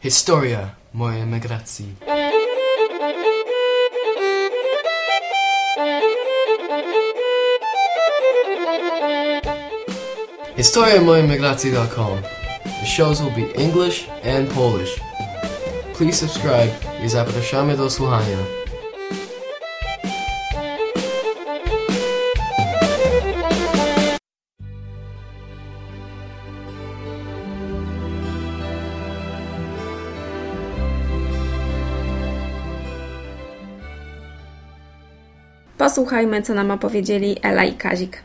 Historia mojej emigracji. Historia mojej emigracji.com. The shows will be English and Polish. Please subscribe i zapraszamy do słuchania. Posłuchajmy, co nam opowiedzieli Ela i Kazik.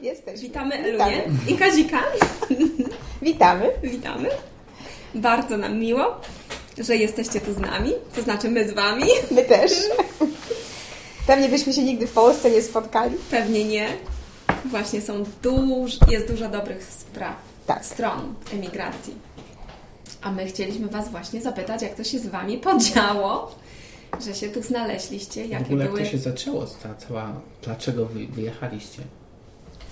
Jesteś. Witamy Elunię i Kazika. Witamy. Witamy. Bardzo nam miło, że jesteście tu z nami, to znaczy my z Wami. My też. Pewnie byśmy się nigdy w Polsce nie spotkali. Pewnie nie. Właśnie są duż, jest dużo dobrych spraw, Tak. stron emigracji. A my chcieliśmy Was właśnie zapytać, jak to się z Wami podziało, że się tu znaleźliście, W jakie ogóle jak były... to się zaczęło, ta cała... Dlaczego wy wyjechaliście?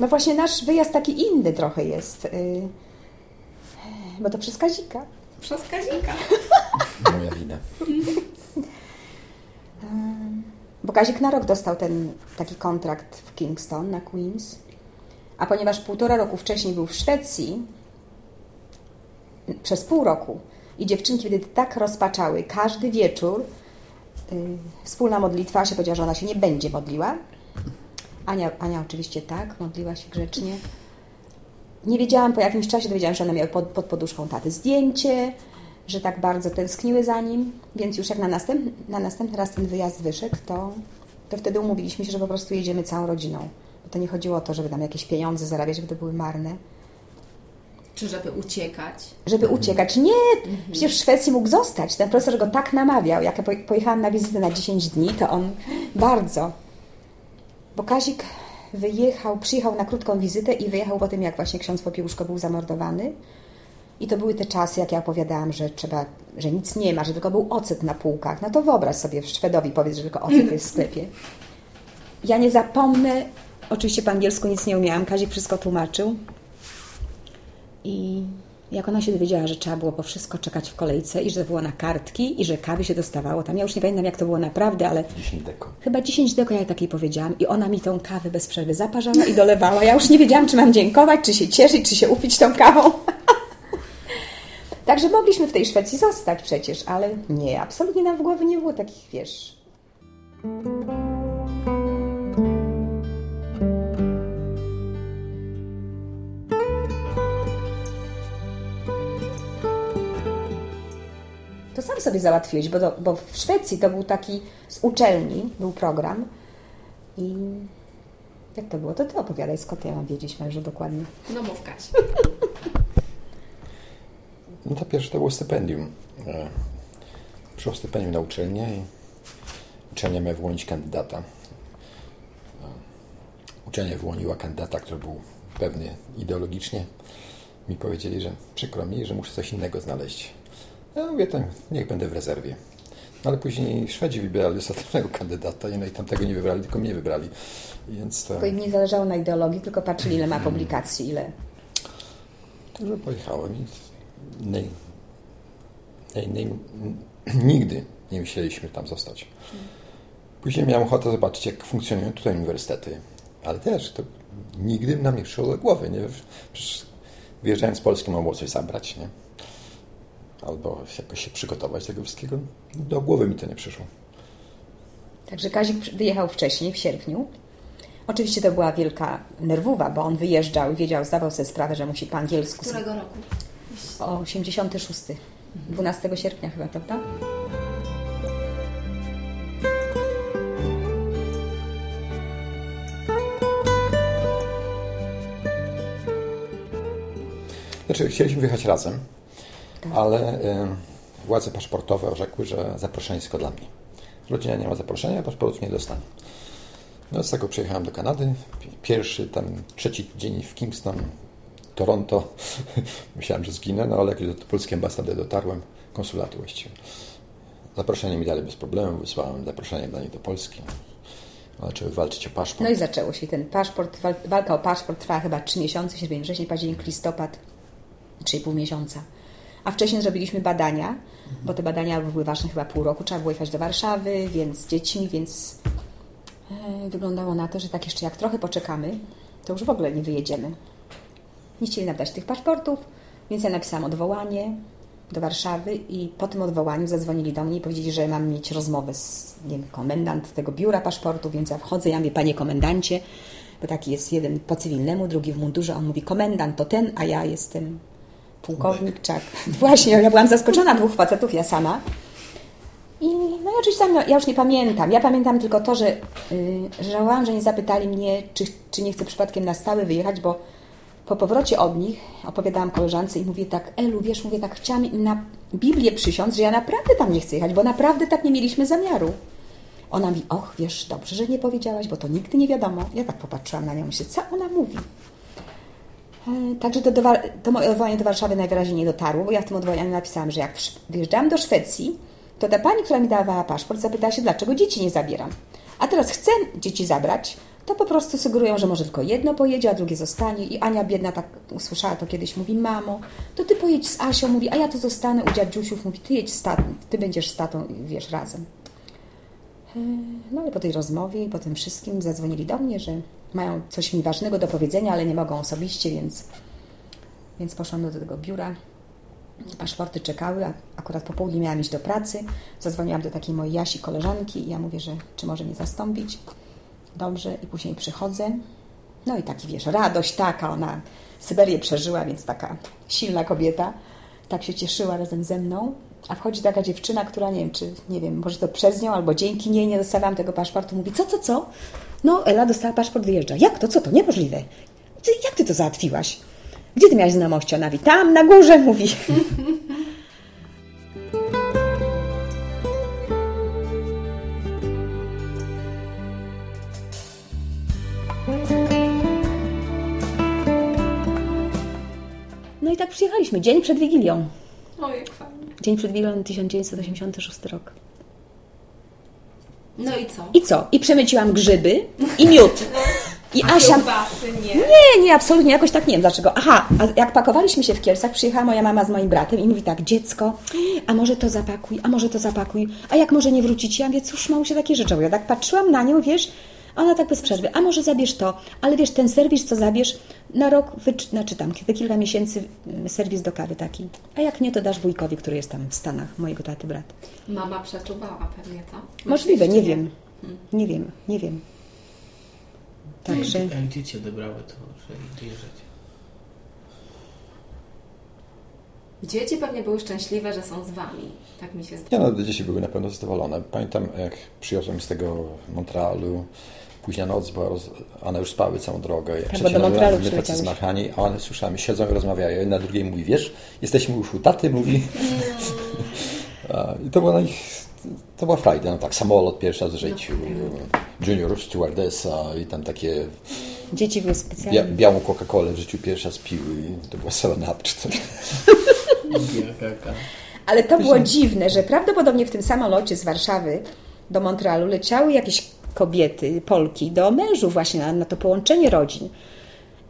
No właśnie nasz wyjazd taki inny trochę jest. y, Bo to przez Kazika. Przez Kazika. Moja wina. Bo Kazik na rok dostał ten taki kontrakt w Kingston na Queens. A ponieważ półtora roku wcześniej był w Szwecji, przez pół roku, i dziewczynki wtedy tak rozpaczały, każdy wieczór y, wspólna modlitwa, się powiedziała, że ona się nie będzie modliła. Ania, Ania oczywiście tak, modliła się grzecznie. Nie wiedziałam, po jakimś czasie dowiedziałam, że one miały pod, pod poduszką taty zdjęcie, że tak bardzo tęskniły za nim, więc już jak na, następ, na następny raz ten wyjazd wyszedł, to, to wtedy umówiliśmy się, że po prostu jedziemy całą rodziną. Bo to nie chodziło o to, żeby tam jakieś pieniądze zarabiać, żeby to były marne. Czy żeby uciekać? Żeby uciekać. Nie, przecież w Szwecji mógł zostać. Ten profesor go tak namawiał. Jak ja po- pojechałam na wizytę na 10 dni, to on bardzo. Bo Kazik wyjechał, przyjechał na krótką wizytę i wyjechał po tym, jak właśnie ksiądz Popiełuszko był zamordowany. I to były te czasy, jak ja opowiadałam, że trzeba, że nic nie ma, że tylko był ocet na półkach. No to wyobraź sobie, Szwedowi powiedz, że tylko ocet jest w sklepie. Ja nie zapomnę, oczywiście po angielsku nic nie umiałam, Kazik wszystko tłumaczył. I jak ona się dowiedziała, że trzeba było po wszystko czekać w kolejce i że to było na kartki i że kawy się dostawało tam, ja już nie pamiętam jak to było naprawdę, ale 10 deko. chyba 10 deko ja takiej powiedziałam i ona mi tą kawę bez przerwy zaparzała i dolewała. Ja już nie wiedziałam, czy mam dziękować, czy się cieszyć, czy się upić tą kawą. Także mogliśmy w tej Szwecji zostać przecież, ale nie, absolutnie nam w głowie nie było takich, wiesz... To sam sobie załatwiłeś, bo, do, bo w Szwecji to był taki z uczelni, był program i jak to było? To ty opowiadaj, skąd ja mam wiedzieć mężu dokładnie. No mów. No to pierwsze to było stypendium. E, Przyszło stypendium na uczelnię i uczelnia miała wyłonić kandydata. E, Uczelnia wyłoniła kandydata, który był pewny ideologicznie. Mi powiedzieli, że przykro mi, że muszę coś innego znaleźć. Ja mówię, to niech będę w rezerwie. Ale później Szwedzi wybierali ostatniego kandydata i no i tamtego nie wybrali, tylko mnie wybrali. Więc to... Im nie zależało na ideologii, tylko patrzyli, ile ma publikacji, ile... Także pojechałem i nie, nie, nie, nigdy nie myśleliśmy tam zostać. Później miałem ochotę zobaczyć, jak funkcjonują tutaj uniwersytety, ale też to nigdy nam nie przyszło do głowy. Nie? Przecież wyjeżdżając z Polski mam było coś zabrać, nie? Albo jakoś się przygotować do tego wszystkiego. Do głowy mi to nie przyszło. Także Kazik wyjechał wcześniej, w sierpniu. Oczywiście to była wielka nerwowa, bo on wyjeżdżał i wiedział, zdawał sobie sprawę, że musi po angielsku... Którego roku? O 86. 12 sierpnia chyba, prawda? Znaczy, chcieliśmy wyjechać razem, ale y, władze paszportowe orzekły, że zaproszenie jest tylko dla mnie. Rodzina nie ma zaproszenia, paszportu nie dostanie. No z tego przyjechałem do Kanady. Pierwszy tam, trzeci dzień w Kingston, Toronto. Myślałem, że zginę, no ale jak do polskiej ambasady dotarłem, konsulatu właściwie. Zaproszenie mi dali bez problemu, wysłałem zaproszenie dla nich do Polski. Zaczęły walczyć o paszport. No i zaczęło się ten paszport, wal- walka o paszport trwała chyba 3 miesiące, sierpień, wrzesień, październik, listopad, 3,5 miesiąca. A wcześniej zrobiliśmy badania, bo te badania były ważne chyba pół roku, trzeba było jechać do Warszawy, więc z dziećmi, więc e, wyglądało na to, że tak jeszcze jak trochę poczekamy, to już w ogóle nie wyjedziemy. Nie chcieli nam tych paszportów, więc ja napisałam odwołanie do Warszawy i po tym odwołaniu zadzwonili do mnie i powiedzieli, że mam mieć rozmowę z nie wiem, komendant tego biura paszportu, więc ja wchodzę, ja mówię, panie komendancie, bo taki jest jeden po cywilnemu, drugi w mundurze, on mówi komendant to ten, a ja jestem pułkownik, czak. Właśnie, ja byłam zaskoczona, dwóch facetów, ja sama. I no i oczywiście tam, no, ja już nie pamiętam. Ja pamiętam tylko to, że yy, żałowałam, że nie zapytali mnie, czy, czy nie chcę przypadkiem na stałe wyjechać, bo po powrocie od nich opowiadałam koleżance i mówię tak, Elu, wiesz, mówię tak, chciałam im na Biblię przysiąc, że ja naprawdę tam nie chcę jechać, bo naprawdę tak nie mieliśmy zamiaru. Ona mówi, och, wiesz, dobrze, że nie powiedziałaś, bo to nigdy nie wiadomo. Ja tak popatrzyłam na nią i myślę, co ona mówi? E, Także to, do, to moje odwołanie do Warszawy najwyraźniej nie dotarło, bo ja w tym odwołaniu napisałam, że jak w Szw- wyjeżdżałam do Szwecji, to ta pani, która mi dawała paszport, zapytała się, dlaczego dzieci nie zabieram. A teraz chcę dzieci zabrać, to po prostu sugerują, że może tylko jedno pojedzie, a drugie zostanie. I Ania biedna tak usłyszała to kiedyś, mówi, mamo, to ty pojedź z Asią, mówi, a ja tu zostanę u dziadziusiów, mówi, ty jedź z tatą, ty będziesz z tatą wiesz, razem. E, No ale po tej rozmowie i po tym wszystkim zadzwonili do mnie, że mają coś mi ważnego do powiedzenia, ale nie mogą osobiście, więc, więc poszłam do tego biura. Paszporty czekały, a akurat po południu miałam iść do pracy. Zadzwoniłam do takiej mojej Jasi koleżanki i ja mówię, że czy może mnie zastąpić. Dobrze, i później przychodzę. No i taki, wiesz, radość taka, ona Syberię przeżyła, więc taka silna kobieta. Tak się cieszyła razem ze mną. A wchodzi taka dziewczyna, która nie wiem, czy nie wiem, może to przez nią albo dzięki niej nie dostawałam tego paszportu. Mówi, co, co, co? No, Ela dostała paszport, wyjeżdża. Jak to, co to? Niemożliwe. Ty, jak ty to załatwiłaś? Gdzie ty miałaś znajomości? Ona mówi, tam na górze, mówi. No i tak przyjechaliśmy, dzień przed Wigilią. O, jak fajnie. Dzień przed Wigilią 1986 rok. No i co? I co? I przemyciłam grzyby i miód. I Asia... Kiełbasy, nie? Nie, nie, absolutnie, jakoś tak nie wiem dlaczego. Aha, a jak pakowaliśmy się w Kielcach, przyjechała moja mama z moim bratem i mówi tak, dziecko, a może to zapakuj, a może to zapakuj, a jak może nie wrócić? Ja mówię, cóż, mało się takie rzeczy. Ja tak patrzyłam na nią, wiesz, a ona tak bez przerwy, a może zabierz to, ale wiesz, ten serwis, co zabierz, na rok, wyczy- znaczy tam, te kilka miesięcy mm, serwis do kawy taki. A jak nie, to dasz wujkowi, który jest tam w Stanach, mojego taty brat. Mama przeczuwała pewnie, co? Możliwe, nie wiem. Nie wiem, nie wiem. Także... Jak dzieci odebrały to, że wyjeżdżacie? Dzieci pewnie były szczęśliwe, że są z wami. Tak mi się zdaje. Ja no, dzieci były na pewno zadowolone. Pamiętam, jak przywiozłem z tego Montrealu, późna noc, bo roz... one już spały całą drogę. Jak Tak, trzeci bo do raz Montrealu my tacy zmachani, a one słyszałem, siedzą i rozmawiają. Jedna drugiej mówi, wiesz, jesteśmy już u taty, mówi. A, I to była na nich, to była frajda. No tak, samolot pierwszy raz w życiu, junior stewardessa i tam takie Dzieci były bia specjalne. białą Coca-Colę w życiu pierwszy raz piły. i To była 7 up czy coś. Ale to było dziwne, że prawdopodobnie w tym samolocie z Warszawy do Montrealu leciały jakieś kobiety, Polki, do mężów właśnie na, na to połączenie rodzin.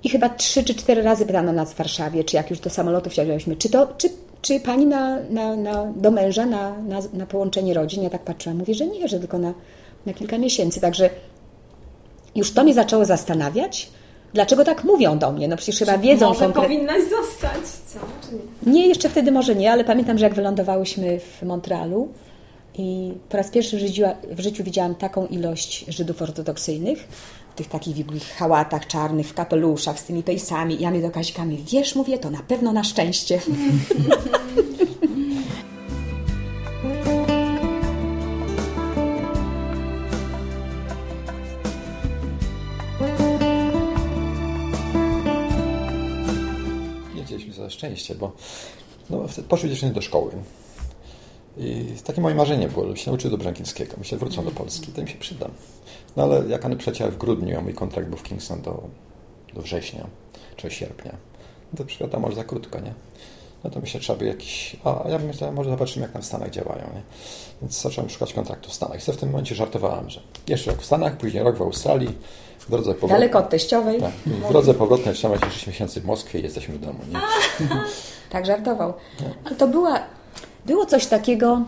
I chyba trzy czy cztery razy pytano nas w Warszawie, czy jak już do samolotu wsiadłyśmy, czy to, czy, czy pani na, na, na, do męża na, na, na połączenie rodzin? Ja tak patrzyłam, mówię, że nie, że tylko na, na kilka miesięcy. Także już to mnie zaczęło zastanawiać, dlaczego tak mówią do mnie. No przecież chyba wiedzą Może konkretnie. powinnaś zostać, co? Czy nie? Nie, jeszcze wtedy może nie, ale pamiętam, że jak wylądowałyśmy w Montrealu i po raz pierwszy w życiu, w życiu widziałam taką ilość Żydów ortodoksyjnych, w tych takich w hałatach czarnych, w kapeluszach, z tymi pejsami. I ja mnie do mówię, wiesz, mówię, to na pewno na szczęście. Nie chcieliśmy za szczęście, bo no, poszły dziewczyny do szkoły. I takie moje marzenie było, żeby się nauczyć dobrze angielskiego. Myślę, wrócę do Polski, to mi się przydam. No ale jak Anny przecięła w grudniu, a mój kontrakt był w Kingston do, do września czy sierpnia, no to wiadomo, że za krótko, nie? No to myślę, trzeba by jakiś... A ja myślę, może zobaczymy, jak tam w Stanach działają, nie? Więc zacząłem szukać kontraktu w Stanach. I sobie w tym momencie żartowałem, że jeszcze rok w Stanach, później rok w Australii, w drodze powrotnej... Daleko od teściowej. Tak, w drodze powrotnej trzymać się 6 miesięcy w Moskwie i jesteśmy w domu, nie? Tak żartował. Ale to była, było coś takiego,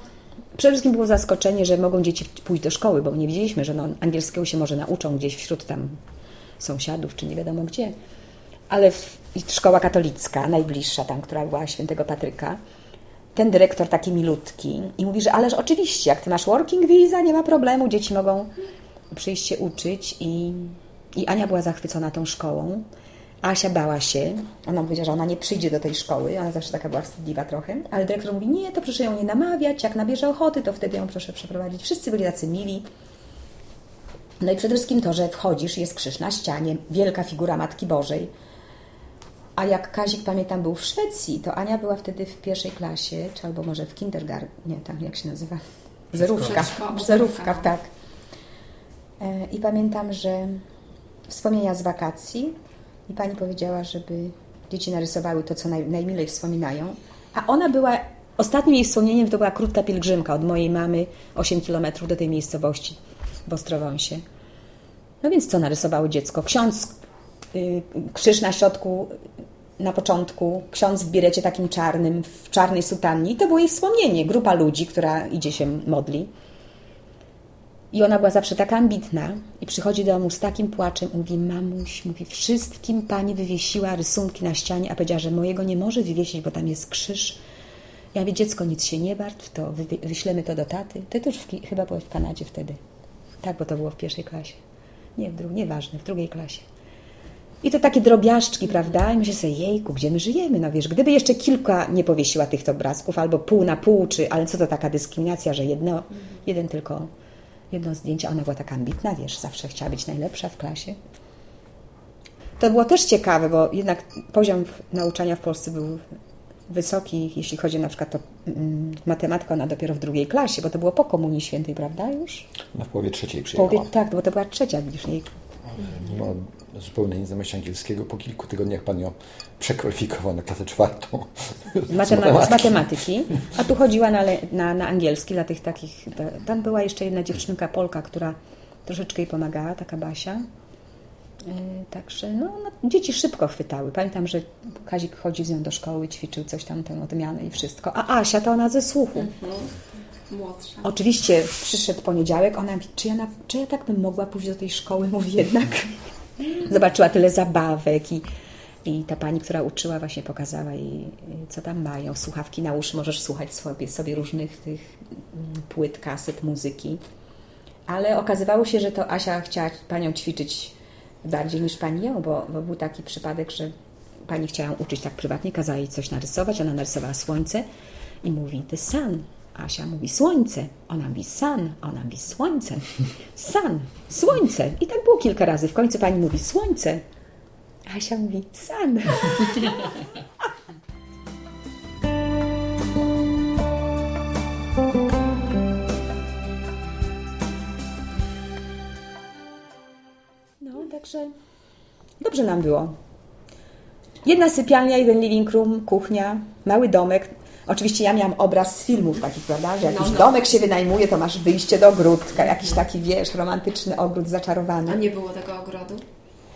przede wszystkim było zaskoczenie, że mogą dzieci pójść do szkoły, bo nie wiedzieliśmy, że no, angielskiego się może nauczą gdzieś wśród tam sąsiadów, czy nie wiadomo gdzie. Ale w, szkoła katolicka, najbliższa tam, która była świętego Patryka, ten dyrektor taki milutki i mówi, że ależ oczywiście, jak ty masz working visa, nie ma problemu, dzieci mogą przyjść się uczyć i, i Ania była zachwycona tą szkołą. Asia bała się. Ona powiedziała, że ona nie przyjdzie do tej szkoły. Ona zawsze taka była wstydliwa trochę. Ale dyrektor mówi, nie, to proszę ją nie namawiać. Jak nabierze ochoty, to wtedy ją proszę przeprowadzić. Wszyscy byli tacy mili. No i przede wszystkim to, że wchodzisz, jest krzyż na ścianie, wielka figura Matki Bożej. A jak Kazik, pamiętam, był w Szwecji, to Ania była wtedy w pierwszej klasie, czy albo może w kindergarten, nie, tam jak się nazywa? Zerówka. Zerówka, tak. E, I pamiętam, że wspomnienia z wakacji i pani powiedziała, żeby dzieci narysowały to, co naj, najmilej wspominają. A ona była, ostatnim jej wspomnieniem to była krótka pielgrzymka od mojej mamy 8 kilometrów do tej miejscowości w Ostrowąsie. No więc co narysowało dziecko? Ksiądz, y, krzyż na środku, na początku, ksiądz w birecie takim czarnym, w czarnej sutannie. I to było jej wspomnienie, grupa ludzi, która idzie się modli. I ona była zawsze taka ambitna i przychodzi do domu z takim płaczem, mówi, mamuś, mówi, wszystkim pani wywiesiła rysunki na ścianie, a powiedziała, że mojego nie może wywiesić, bo tam jest krzyż. Ja mówię, dziecko, nic się nie martw, to wy, wyślemy to do taty. Ty też w, chyba byłeś w Kanadzie wtedy. Tak, bo to było w pierwszej klasie. Nie w drugiej, nieważne, w drugiej klasie. I to takie drobiażdżki, prawda? I myślę sobie, jejku, gdzie my żyjemy? No wiesz, gdyby jeszcze kilka nie powiesiła tych obrazków, albo pół na pół, czy, ale co to taka dyskryminacja, że jedno, jeden tylko, jedno zdjęcie, ona była taka ambitna, wiesz, zawsze chciała być najlepsza w klasie. To było też ciekawe, bo jednak poziom nauczania w Polsce był wysoki, jeśli chodzi na przykład o mm, matematykę, ona dopiero w drugiej klasie, bo to było po Komunii Świętej, prawda już? No w połowie trzeciej W przyjechała. Połowie, tak, bo to była trzecia, widzisz, nie Nie zupełnie nieznajomości angielskiego. Po kilku tygodniach pan ją przekwalifikował na klasę czwartą. z, matema- z matematyki, a tu chodziła na, le- na, na angielski dla tych takich. Tam była jeszcze jedna dziewczynka Polka, która troszeczkę jej pomagała, taka Basia. Yy, Także no, no, dzieci szybko chwytały. Pamiętam, że Kazik chodził z nią do szkoły, ćwiczył coś tam, tę odmianę i wszystko. A Asia to ona ze słuchu. Młodsza. Oczywiście przyszedł poniedziałek, ona mówi, czy ja, na, czy ja tak bym mogła pójść do tej szkoły? Mówi jednak. Zobaczyła tyle zabawek i, i ta pani, która uczyła, właśnie pokazała jej, co tam mają. Słuchawki na uszy, możesz słuchać sobie, sobie różnych tych mm, płyt, kaset, muzyki. Ale okazywało się, że to Asia chciała panią ćwiczyć bardziej niż pani ją, bo, bo był taki przypadek, że pani chciała uczyć tak prywatnie, kazała jej coś narysować, ona narysowała słońce i mówi the sun. Asia mówi słońce, ona mówi sun, ona mówi słońce, sun, słońce. I tak było kilka razy. W końcu pani mówi słońce. Asia mówi sun. No, także dobrze nam było. Jedna sypialnia, jeden living room, kuchnia, mały domek. Oczywiście ja miałam obraz z filmów takich, prawda, że jakiś No, no. domek się wynajmuje, to masz wyjście do ogródka, jakiś taki, wiesz, romantyczny ogród A zaczarowany. nie było tego ogrodu?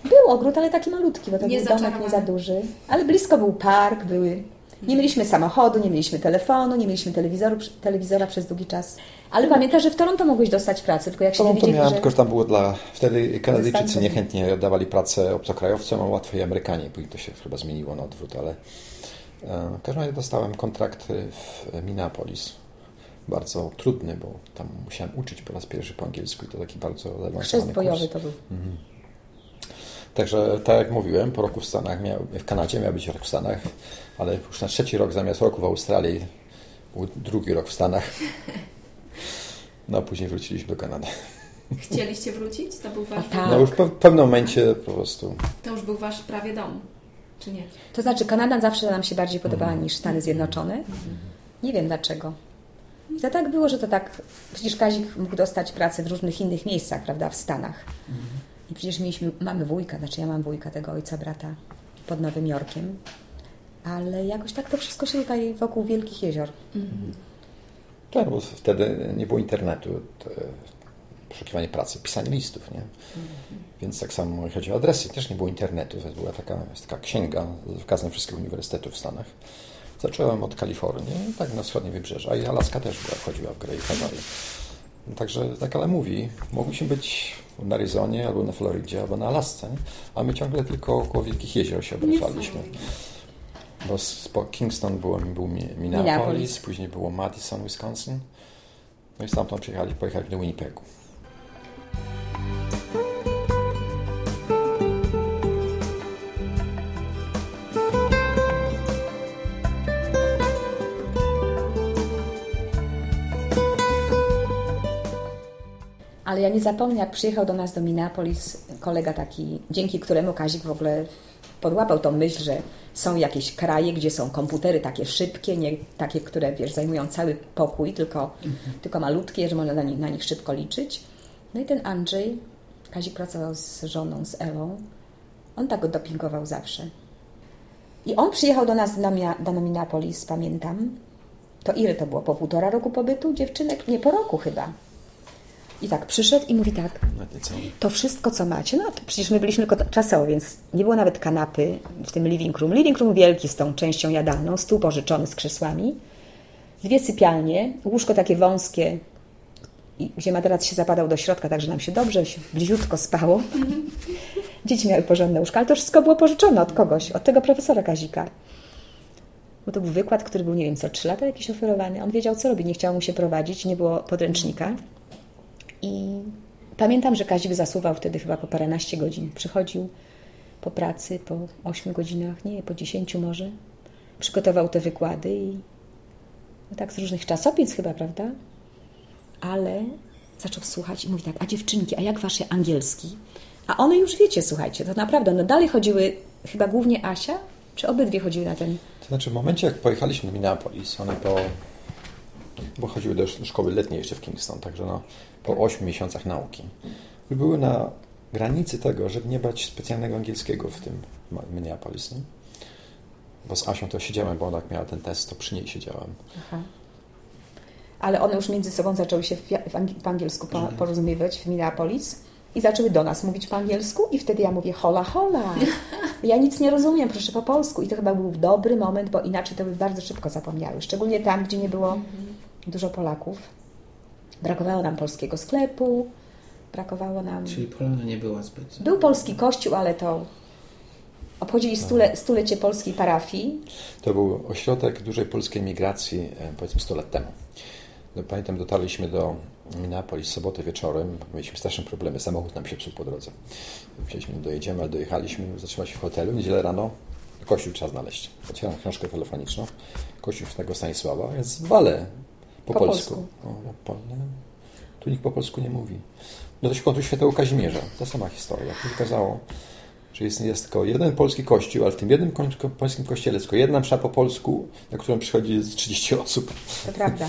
Był ogród, ale taki malutki, bo to Nie był domek nie za duży. Ale blisko był park, były... Nie mieliśmy samochodu, nie mieliśmy telefonu, nie mieliśmy telewizoru, telewizora przez długi czas. Ale pamiętasz, że w Toronto mogłeś dostać pracę, tylko jak się To, to dowiedzieli, miałem, że... tylko że tam było dla... Wtedy Kanadyjczycy niechętnie dawali pracę obcokrajowcom, a łatwiej Amerykanie. Później to się chyba zmieniło na odwrót, ale... e, W każdym razie dostałem kontrakt w Minneapolis. Bardzo trudny, bo tam musiałem uczyć po raz pierwszy po angielsku i to taki bardzo Chrzest zaawansowany bojowy kurs. to był. Także tak jak mówiłem, po roku w Stanach, miał, w Kanadzie miał być rok w Stanach, ale już na trzeci rok zamiast roku w Australii był drugi rok w Stanach. No a później wróciliśmy do Kanady. Chcieliście wrócić? To był wasz, tak. No już w pewnym momencie po prostu to już był wasz prawie dom, czy nie? To znaczy, Kanada zawsze nam się bardziej podobała niż Stany Zjednoczone. Nie wiem dlaczego. I to tak było, że to tak, przecież Kazik mógł dostać pracę w różnych innych miejscach, prawda, w Stanach. I przecież mieliśmy, mamy wujka, znaczy ja mam wujka, tego ojca, brata pod Nowym Jorkiem. Ale jakoś tak to wszystko się tutaj wokół Wielkich Jezior. Tak, bo wtedy nie było internetu, to, poszukiwanie pracy, pisanie listów, nie? Więc tak samo jeśli chodzi o adresy, też nie było internetu, to była taka, taka księga z wykazem wszystkich uniwersytetów w Stanach. Zacząłem od Kalifornii, tak na wschodnie wybrzeże, a i Alaska też była, wchodziła w grę i tak dalej. No, Także tak ale mówi, mogliśmy być na Arizonie, albo na Florydzie, albo na Alasce, a my ciągle tylko około Wielkich Jezior się obracaliśmy. Bo z, po Kingston było, był Mi- Minneapolis, Minneapolis. później było Madison, Wisconsin. No i stamtąd przyjechali, pojechali do Winnipegu. Ale ja nie zapomnę, jak przyjechał do nas do Minneapolis kolega taki, dzięki któremu Kazik w ogóle podłapał tą myśl, że są jakieś kraje, gdzie są komputery takie szybkie, nie takie, które wiesz, zajmują cały pokój, tylko, tylko malutkie, że można na nich, na nich szybko liczyć. No i ten Andrzej, Kazik pracował z żoną, z Ewą, on tak go dopingował zawsze. I on przyjechał do nas do Minneapolis, pamiętam. To ile to było? Po półtora roku pobytu dziewczynek? Nie, po roku chyba. I tak przyszedł i mówi tak, to wszystko, co macie, no to przecież my byliśmy tylko czasowo, więc nie było nawet kanapy w tym living room. Living room wielki z tą częścią jadalną, stół pożyczony z krzesłami, dwie sypialnie, łóżko takie wąskie, i- gdzie materac się zapadał do środka, także nam się dobrze, się bliziutko spało. Dzieci miały porządne łóżka, ale to wszystko było pożyczone od kogoś, od tego profesora Kazika. Bo to był wykład, który był, nie wiem co, trzy lata jakiś oferowany. On wiedział, co robi, nie chciał mu się prowadzić, nie było podręcznika. I pamiętam, że Kazik zasuwał wtedy chyba po paręnaście godzin. Przychodził po pracy, po ośmiu godzinach, nie, po dziesięciu może. Przygotował te wykłady i no tak z różnych czasopism chyba, prawda? Ale zaczął słuchać i mówi tak, a dziewczynki, a jak wasze angielski? A one już wiecie, słuchajcie, to naprawdę, no dalej chodziły, chyba głównie Asia, czy obydwie chodziły na ten... To znaczy w momencie, jak pojechaliśmy do Minneapolis, one po... bo chodziły do szkoły letniej jeszcze w Kingston, także no, po 8 miesiącach nauki. Były na granicy tego, żeby nie brać specjalnego angielskiego w tym Minneapolis, nie? Bo z Asią to siedziałem, bo ona jak miała ten test, to przy niej siedziałem. Aha. Ale one już między sobą zaczęły się po angielsku po, porozumiewać w Minneapolis i zaczęły do nas mówić po angielsku i wtedy ja mówię hola hola. Ja nic nie rozumiem, proszę po polsku. I to chyba był dobry moment, bo inaczej to by bardzo szybko zapomniały. Szczególnie tam, gdzie nie było dużo Polaków. Brakowało nam polskiego sklepu, brakowało nam... Czyli Polonia nie była zbyt... Był polski kościół, ale to obchodzili stule, stulecie polskiej parafii. To był ośrodek dużej polskiej migracji, e, powiedzmy 100 lat temu. No, pamiętam, dotarliśmy do Minneapolis w sobotę wieczorem. Mieliśmy straszne problemy, samochód nam się psuł po drodze. Myśleliśmy, dojedziemy, ale dojechaliśmy, zatrzymać się w hotelu. Niedzielę rano, kościół trzeba znaleźć. Otwieram książkę telefoniczną. Kościół Świętego Stanisława jest wale po, Po polsku. polsku. O, ja po, nie, tu nikt po polsku nie mówi. No to się kończy Świętego Kazimierza. Ta sama historia. Tu się okazało, że jest, jest tylko jeden polski kościół, ale w tym jednym ko- polskim kościele tylko jedna msza po polsku, na którą przychodzi z 30 osób. To prawda.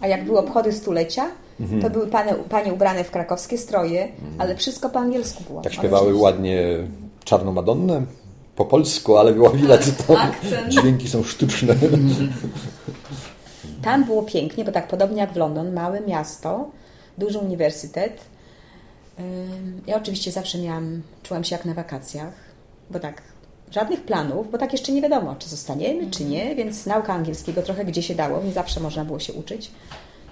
A jak były obchody stulecia, Mhm. to były panie, panie ubrane w krakowskie stroje, ale wszystko po angielsku było. Tak śpiewały ładnie Czarną Madonnę po polsku, ale było widać, że to dźwięki są sztuczne. Tam było pięknie, bo tak podobnie jak w London, małe miasto, duży uniwersytet. Ja oczywiście zawsze miałam, czułam się jak na wakacjach, bo tak, żadnych planów, bo tak jeszcze nie wiadomo, czy zostaniemy, czy nie, więc nauka angielskiego trochę gdzie się dało, nie zawsze można było się uczyć,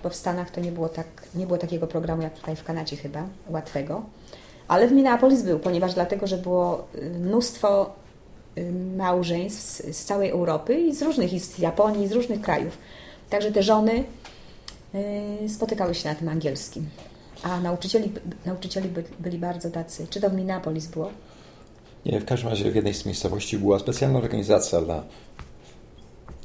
bo w Stanach to nie było, tak, nie było takiego programu jak tutaj w Kanadzie chyba, łatwego. Ale w Minneapolis był, ponieważ dlatego, że było y, mnóstwo y, małżeństw z, z całej Europy i z różnych, i z Japonii, i z różnych krajów. Także te żony y, spotykały się na tym angielskim. A nauczycieli, nauczycieli by, byli bardzo tacy. Czy to w Minneapolis było? Nie, w każdym razie w jednej z miejscowości była specjalna organizacja dla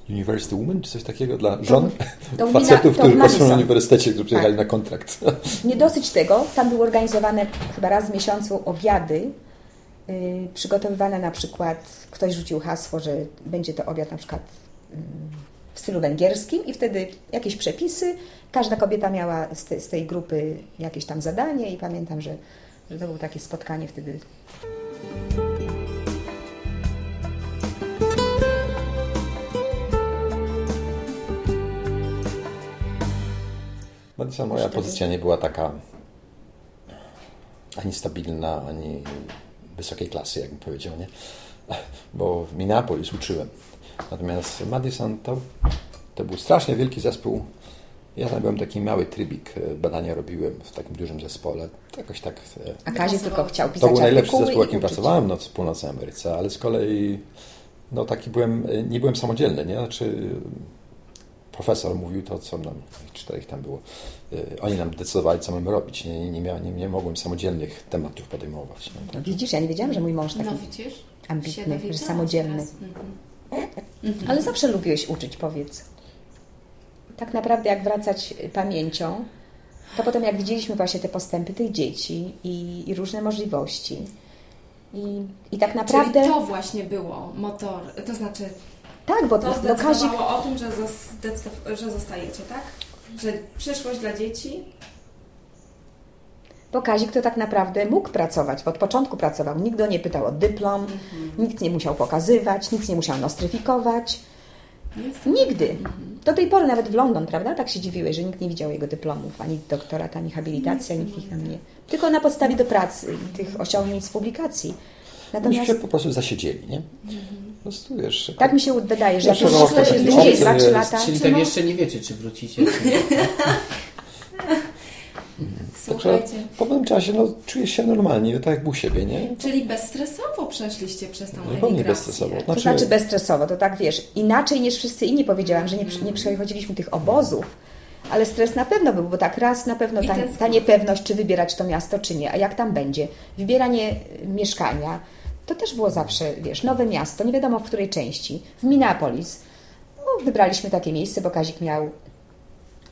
University Women, czy coś takiego, dla żon to facetów, Mina- to w którzy pracują na uniwersytecie, którzy przyjechali Tak. na kontrakt. Nie dosyć tego, tam były organizowane chyba raz w miesiącu obiady, yy, przygotowywane na przykład, ktoś rzucił hasło, że będzie to obiad na przykład yy, w stylu węgierskim i wtedy jakieś przepisy. Każda kobieta miała z, te, z tej grupy jakieś tam zadanie i pamiętam, że, że to było takie spotkanie wtedy Madison, moja pozycja nie była taka ani stabilna, ani wysokiej klasy, jakbym powiedział, nie? Bo w Minneapolis uczyłem. Natomiast Madison to, to był strasznie wielki zespół. Ja tam byłem taki mały trybik, e, badania robiłem w takim dużym zespole. Jakoś tak. e, A Kazik tylko chciał pisać To był najlepszy zespół, jakim pracowałem no, w Północnej Ameryce, ale z kolei no taki byłem, e, nie byłem samodzielny, nie? Znaczy profesor mówił to, co nam, czterech tam było. Oni nam decydowali, co mamy robić. Nie, nie, nie, mia- nie, nie mogłem samodzielnych tematów podejmować. No widzisz, ja nie wiedziałam, że mój mąż taki No widzisz? ambitny, że samodzielny. teraz. Mhm. Ale zawsze lubiłeś uczyć, powiedz. Tak naprawdę jak wracać pamięcią, to potem jak widzieliśmy właśnie te postępy tych dzieci i, i różne możliwości. I, I tak naprawdę... Czyli to właśnie było motor, to znaczy tak, bo, to zdecydowało Kazik... o tym, że, zos- że zostajecie, tak? Że przyszłość dla dzieci Bo Kazik to tak naprawdę mógł pracować, bo od początku pracował. Nikt go nie pytał o dyplom, nikt nie musiał pokazywać, nic nie musiał nostryfikować. jest. Nigdy. Do tej pory nawet w London, prawda? Tak się dziwiłeś, że nikt nie widział jego dyplomów, ani doktorat, ani habilitacji, ani nikt ich tam nie. Tylko na podstawie do pracy i tych osiągnięć z publikacji. Myśmy Natomiast się po prostu zasiedzieli, nie? Po prostu, wiesz... tak mi się wydaje, że jak już dłużej, czas, 2-3 jest- lata, Czyli to tak jeszcze nie wiecie, czy wrócicie. Czy nie. Także Słuchajcie. po pewnym czasie no, czujesz się normalnie, tak jak u siebie, nie? Czyli bezstresowo przeszliście przez tą Zupełnie emigrację. bezstresowo. To znaczy bezstresowo, to tak wiesz, inaczej niż wszyscy inni powiedziałam, że nie, nie przechodziliśmy tych obozów, ale stres na pewno był, bo tak raz na pewno ta, ta niepewność, czy wybierać to miasto, czy nie, a jak tam będzie. Wybieranie mieszkania, to też było zawsze, wiesz, nowe miasto, nie wiadomo w której części. W Minneapolis no, wybraliśmy takie miejsce, bo Kazik miał,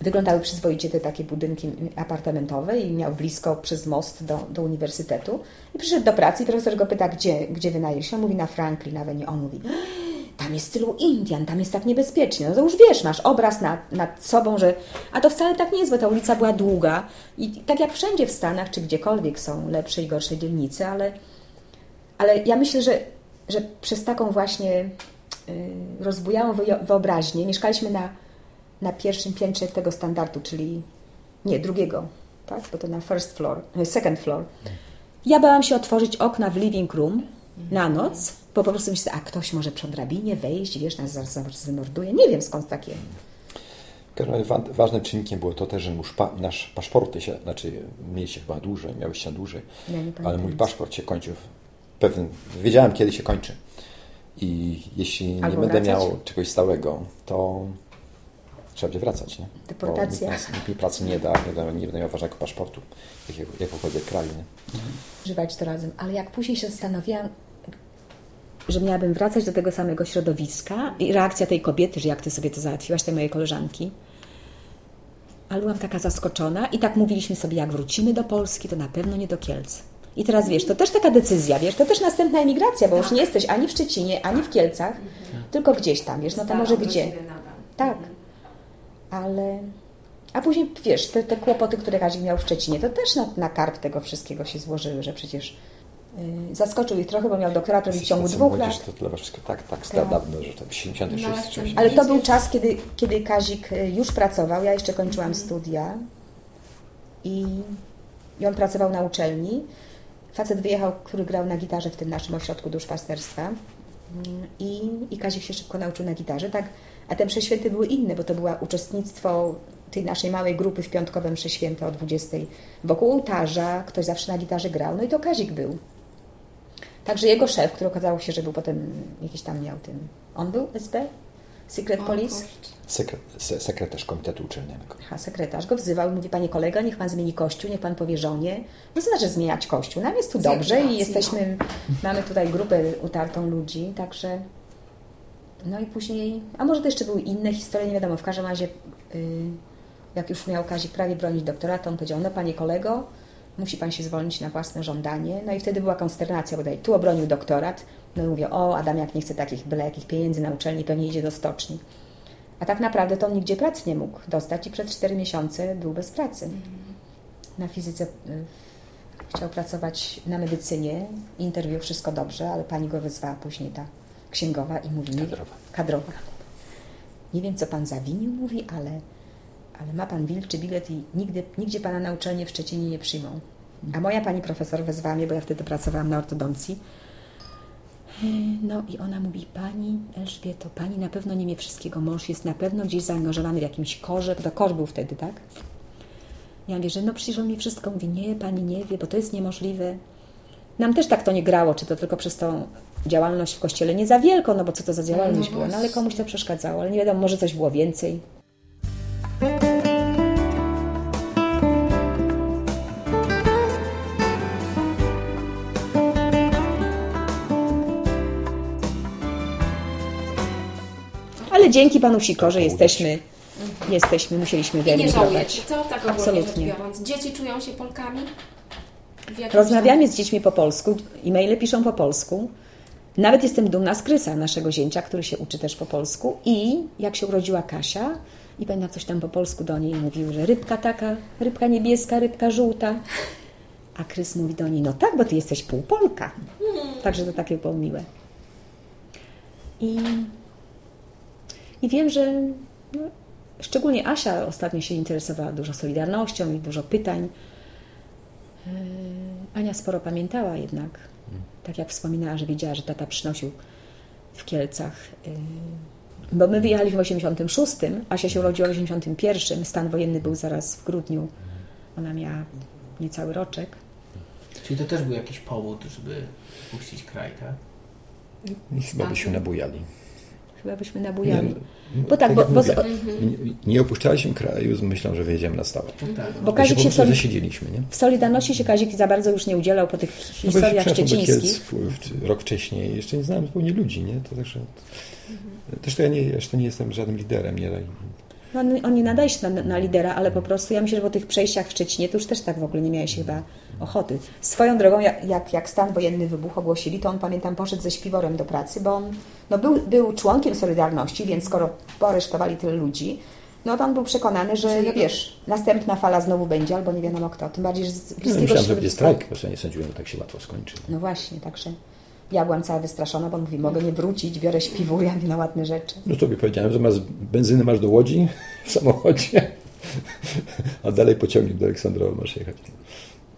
wyglądały przyzwoicie te takie budynki apartamentowe i miał blisko przez most do, do uniwersytetu. I przyszedł do pracy i profesor go pyta, gdzie, gdzie wynajęliście? On mówi na Franklin Avenue. On mówi, tam jest tylu Indian, tam jest tak niebezpiecznie. No to już wiesz, masz obraz nad, nad sobą, że... A to wcale tak nie jest, bo ta ulica była długa i tak jak wszędzie w Stanach, czy gdziekolwiek są lepsze i gorsze dzielnice, ale, ale ja myślę, że, że przez taką właśnie y, rozbujałą wyo- wyobraźnię mieszkaliśmy na, na pierwszym piętrze tego standardu, czyli nie, drugiego, tak? Bo to na first floor, y, second floor. Ja bałam się otworzyć okna w living room na noc, bo po prostu myślę, a ktoś może przy drabinie wejść, wiesz, nas zaraz zamorduje. Nie wiem skąd takie. Wa- ważnym czynnikiem było to też, że nasz, pa, nasz paszporty się, znaczy mieliście chyba dłużej, miałeś się dłużej, Ja nie ale mój paszport się kończył w pewnym, wiedziałem kiedy się kończy i jeśli nie Albo będę wracać? miał czegoś stałego, to trzeba będzie wracać, nie? Deportacja. Bo nikt, nas, nikt mi pracy nie da, nie, da, nie będę miał ważnego paszportu jakiego, jakiegokolwiek kraju, nie? Używać to razem. Ale jak później się zastanawiałam, że miałabym wracać do tego samego środowiska i reakcja tej kobiety, że jak ty sobie to załatwiłaś, tej mojej koleżanki. Ale byłam taka zaskoczona i tak mówiliśmy sobie, jak wrócimy do Polski, to na pewno nie do Kielc. I teraz wiesz, to też taka decyzja, wiesz, to też następna emigracja, bo już nie jesteś ani w Szczecinie, ani w Kielcach, tylko gdzieś tam, wiesz, no to może gdzie. rodzinę nadal. Ale. A później, wiesz, te, te kłopoty, które Kazik miał w Szczecinie, to też na, na karp tego wszystkiego się złożyły, że przecież y, zaskoczył ich trochę, bo miał doktorat robić w ciągu dwóch młodzież, lat. To dla was wszystko tak, tak, Tak. dawno, że to 76 No, ale czy 80. Ale to był czas, kiedy, kiedy Kazik y, już pracował, ja jeszcze kończyłam studia i, i on pracował na uczelni. Facet wyjechał, który grał na gitarze w tym naszym ośrodku duszpasterstwa Mm, i, i Kazik się szybko nauczył na gitarze, tak, a te msze były inne, bo to było uczestnictwo tej naszej małej grupy w piątkowe msze święte o 20 wokół ołtarza, ktoś zawsze na gitarze grał, no i to Kazik był. Także jego szef, który okazało się, że był potem jakiś tam miał tym, on był SB? Secret Police? kurczę. Sekret, se, sekretarz Komitetu Uczelnianego. A sekretarz go wzywał i mówi, panie kolego, niech pan zmieni kościół, niech pan powie żonie. No co znaczy zmieniać kościół? Nam jest tu dobrze i jesteśmy, mamy tutaj grupę utartą ludzi, także... No i później, a może to jeszcze były inne historie, nie wiadomo, w każdym razie y, jak już miał Kazik prawie bronić doktoratu, on powiedział, no panie kolego, musi pan się zwolnić na własne żądanie. No i wtedy była konsternacja, bo tu obronił doktorat, no i mówię, o Adam jak nie chce takich byle jakich pieniędzy na uczelni, pewnie idzie do stoczni. A tak naprawdę to on nigdzie pracy nie mógł dostać i przez 4 miesiące był bez pracy. Na fizyce y, chciał pracować na medycynie, interwiu, wszystko dobrze, ale pani go wezwała później ta księgowa i mówi... nie- Kadrowa. Kadrowa. Nie wiem, co pan zawinił, mówi, ale, ale ma pan wilczy bilet i nigdy, nigdzie pana na uczelnię w Szczecinie nie przyjmą. A moja pani profesor wezwała mnie, bo ja wtedy pracowałam na ortodoncji. No i ona mówi, pani Elżbieto, pani na pewno nie wie wszystkiego, mąż jest na pewno gdzieś zaangażowany w jakimś korze, to kor był wtedy, tak? Ja mówię, że no przecież on mi wszystko mówi, nie, pani nie wie, bo to jest niemożliwe. Nam też tak to nie grało, czy to tylko przez tą działalność w kościele nie za wielką, no bo co to za działalność No była, no ale komuś to przeszkadzało, ale nie wiadomo, może coś było więcej. Ale dzięki panu Sikorze jesteśmy, jesteśmy, musieliśmy I nie żałujecie, co? Tak ogólnie Absolutnie. rzecz biorąc. Dzieci czują się Polkami? Rozmawiamy z dziećmi po polsku, e-maile piszą po polsku. Nawet jestem dumna z Krysa, naszego zięcia, który się uczy też po polsku. I jak się urodziła Kasia, i pamiętam coś tam po polsku do niej mówił, że rybka taka, rybka niebieska, rybka żółta. A Krys mówi do niej, no tak, bo ty jesteś półpolka. Także to takie było miłe. I, i wiem, że no, szczególnie Asia ostatnio się interesowała dużo Solidarnością i dużo pytań. Yy, Ania sporo pamiętała jednak. Tak jak wspominała, że wiedziała, że tata przynosił w Kielcach. yy, Bo my wyjechaliśmy w 86, Asia się urodziła w 81, stan wojenny był zaraz w grudniu. Ona miała niecały roczek. Czyli to też był jakiś powód, żeby puścić kraj, tak? Chyba byśmy nabujali. Chyba byśmy nabujali. Nie, no, Bo tak, tak bo, bo, mówię. Mhm. Nie, opuszczaliśmy kraju z myślą, że wyjedziemy na stałe. Tak, tak. bo się Kazik się w, Solid- zasiedzieliśmy, nie? w Solidarności się Kazik za bardzo już nie udzielał po tych No historiach Kielc szczecińskich. rok wcześniej, jeszcze nie znałem zupełnie ludzi, nie? To także... Mhm. Też to ja nie, jeszcze nie jestem żadnym liderem, nie? No, on, on nie nadaje się na, na lidera, ale po prostu ja myślę, że po tych przejściach w Szczecinie to już też tak w ogóle nie miałeś chyba ochoty. Swoją drogą, jak, jak, stan wojenny wybuch ogłosili, to on pamiętam poszedł ze śpiworem do pracy, bo on no, był, był członkiem Solidarności, więc skoro poaresztowali tyle ludzi, no to on był przekonany, że no, wiesz, następna fala znowu będzie, albo nie wiadomo kto. Tym bardziej, że z No, bliskiego myślałem, że będzie strajk, prostu nie sądziłem, że tak się łatwo skończy. No właśnie, także ja byłam cała wystraszona, bo on mówi, mogę nie wrócić, biorę śpiwór, ja no ładne rzeczy. No tobie powiedziałem, że masz benzyny masz do Łodzi w samochodzie, a dalej pociągiem do Aleksandrowa masz jechać.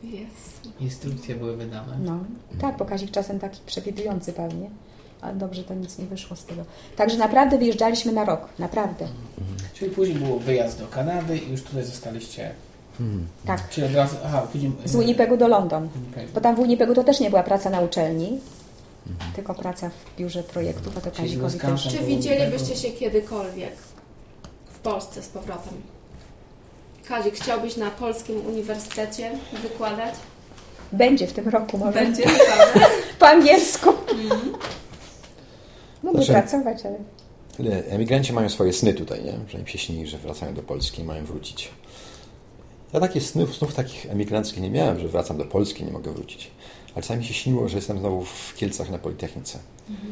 Jest. Instrukcje były wydane. No, tak, bo Kazik czasem taki przewidujący pewnie, ale dobrze to nic nie wyszło z tego. Także naprawdę wyjeżdżaliśmy na rok, naprawdę. Czyli później był wyjazd do Kanady i już tutaj zostaliście. Tak. Czyli od razu. Aha, później. Z Winnipegu do London. Winnipegu. Bo tam w Winnipegu to też nie była praca na uczelni, tylko praca w biurze projektów, a to Kazikowi też. Czy widzielibyście się kiedykolwiek w Polsce z powrotem? Kazik, chciałbyś na polskim uniwersytecie wykładać? Będzie w tym roku może. Będzie, prawda? Po angielsku. Mógłby Znaczy- pracować, ale... Emigranci mają swoje sny tutaj, nie? że im się śni, że wracają do Polski i mają wrócić. Ja takich snów, snów takich emigranckich nie miałem, że wracam do Polski i nie mogę wrócić. Ale czasami mi się śniło, że jestem znowu w Kielcach na Politechnice.